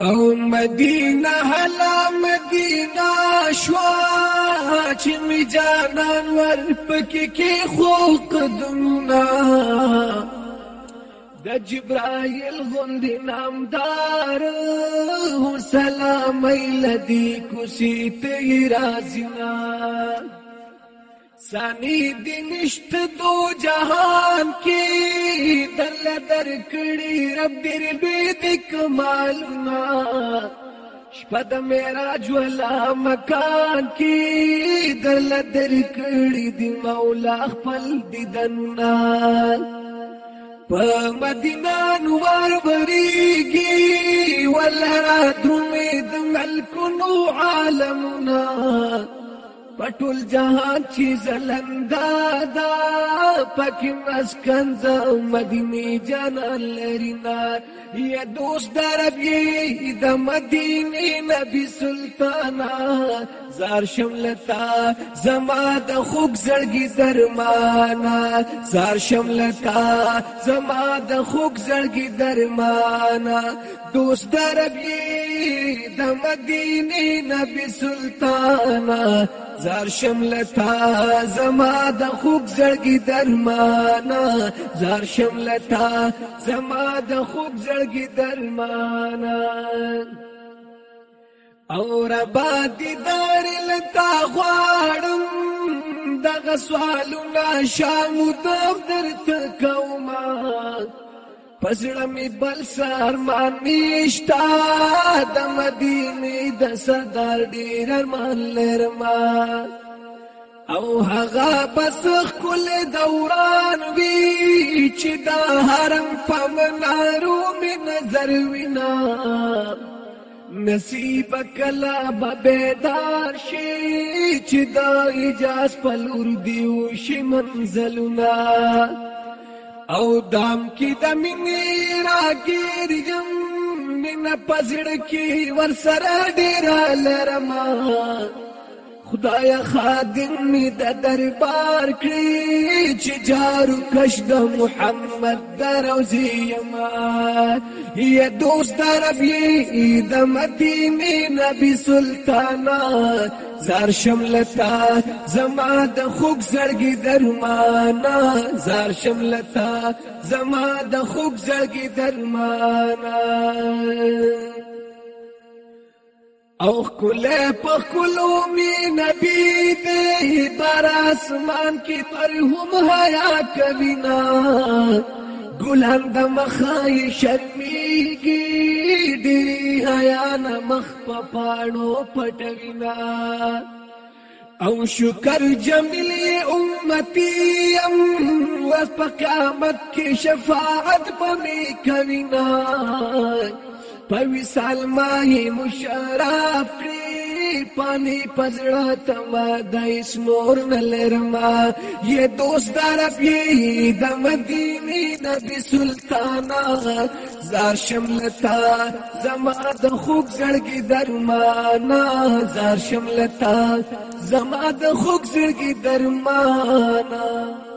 او مدینه هلا مدینه شوا چې می جانان ور پکې کې خو قدمنا د جبرائیل غوند نامدار هو سلام لدی کوسی ته رازینا سانی دی نشت دو جهان کی دل در کڑی رب ربی دی کمالنا شپد میرا جولا مکان کی دل در کڑی دی مولا خپل دی دنان پا مدینه نوار بریگی ولرا درومی دمعل کنو عالمنا پټول جهان چې زلندا دا پکې مسکن ز مدینه جنان لرینار یا دوست درب یې د مدینه نبی سلطان زار شملتا زما د خوږ زړګي درمانا زار شملتا زما د خوږ زړګي درمانا دوست درب یې د مدینه نبی سلطانا زار شملتا زما د خوب زړګي درمانا زار شملتا زما د خوب زړګي درمانا او ربا دي دار لتا غواړم دغه سوالونه شامو دفتر ته کومه پزړه می بل سرمان میشتا د مدینه د صدر ډیر ارمان لرما او هغه بس خل دوران وی چې دا حرم پمنارو می نظر وینا نصیب کلا ببیدار شي چې دا اجازه پلور دیو شي منزلنا او دام کې د مینې راګیر یم مینه پزړ کې ور سره ډیر لرمه خدایا خادم می د دربار کړی چې جارو کش د محمد دروزی ما یا دوست دربی د مدینه نبی سلطانات زار شملتا زما د خوږ زړګي درمانا زار شملتا زما د خوږ زړګي درمانا او کله په کلو می نبی دې بر اسمان کې پر هم حیا کوینا ګلان د مخای شرمېږي دې حیا نه مخ په پاڼو پټوینا او شکر جمیل امتی ام وسپقامت کی شفاعت پمی کوینا په وصال ماهي مشرف کړی پانی پزړه تما د اسمور نلرما یہ دوست طرف یې د مدینه نبی سلطانا زار شملتا زما د خوږ زړګي درمانا زار شملتا زما د خوږ زړګي درمانا